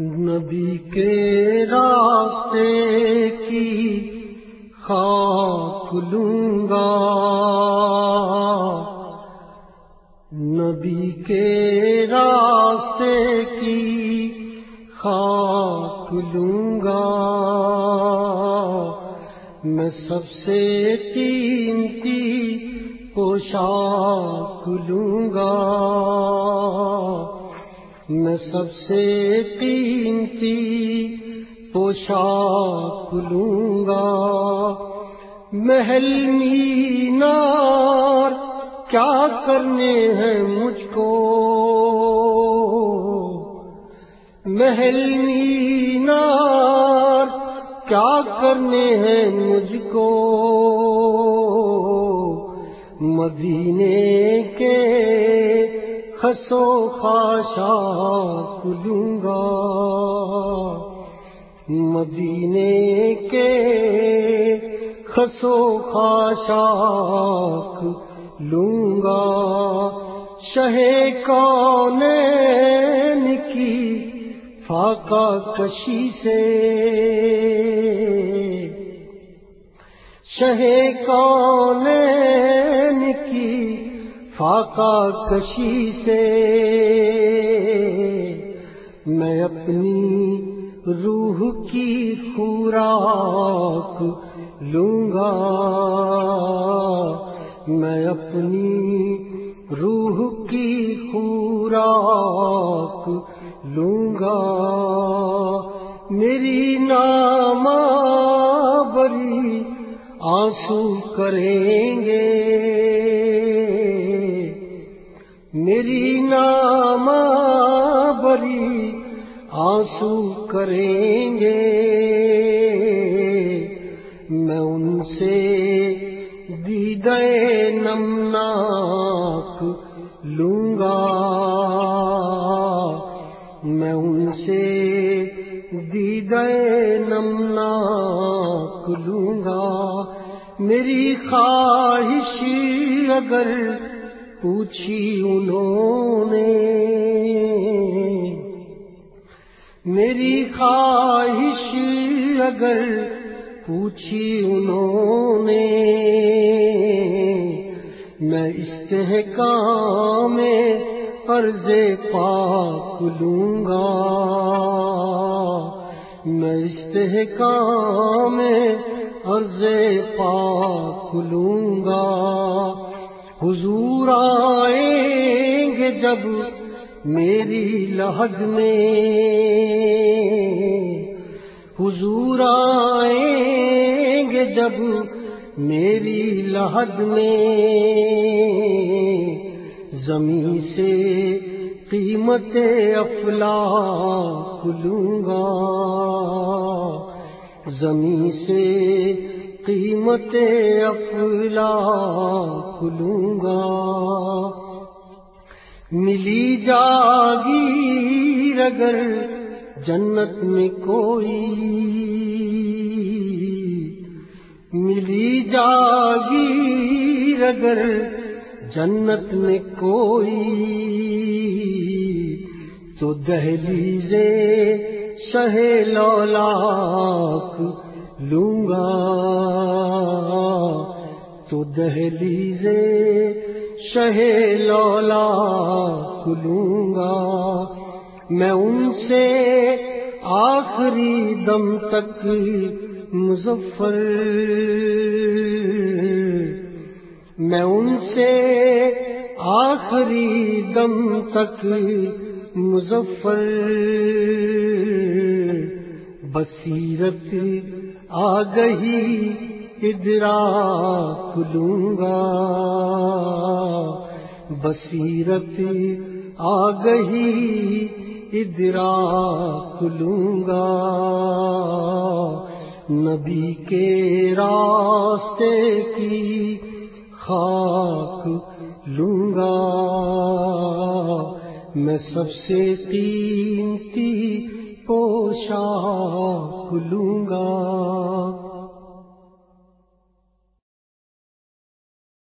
نبی کے راستے کی خاک لوں گا۔ نبی کے راستے کی خاک لوں گا۔ میں سب سے قیمتی پوشاک لوں گا۔ میں سب سے قیمتی پوشاک لوں گا۔ محل مینار، کیا کرنے ہیں مجھ کو؟ محل مینار، کیا کرنے ہیں مجھ کو؟ مدینے کے خسو خاشا لوں گا۔ مدینے کے خسو خاشاک لوں گا۔ شہ کون کی فاقہ کشی سے۔ شہ کون کی فاقہ کشی سے میں اپنی روح کی خوراک لوں گا۔ میں اپنی روح کی خوراک لوں گا۔ میری نام بری آنسو کریں گے۔ میری نام بری آنسو کریں گے۔ میں ان سے دیدے نمناک لوں گا میں ان سے دیدے نمناک لوں گا میری خواہش اگر پوچھی انہوں نے، میری خواہش اگر پوچھی انہوں نے، میں استحکام میں عرض پاک لوں گا۔ میں استحکام میں عرض پاک لوں گا۔ حضور آئیں گے جب میری لہد میں۔ حضور آئیں گے جب میری لہد میں۔ زمین سے قیمت افلا لوں گا۔ زمین سے قیمت افلا کھلوں گا۔ ملی جاگیر اگر جنت میں کوئی۔ ملی جاگیر اگر جنت میں کوئی۔ تو دہلیزے شہ لولاک لوں گا۔ تو دہلیزے شہ لولا لوں گا۔ میں ان سے آخری دم تک مظفر۔ میں ان سے آخری دم تک مظفر۔ بصیرت آ گئی ادرا لوں گا بصیرت آ گئی ادرا لوں گا نبی کے راستے کی خاک لوں گا میں سب سے قیمتی پوشاک لوں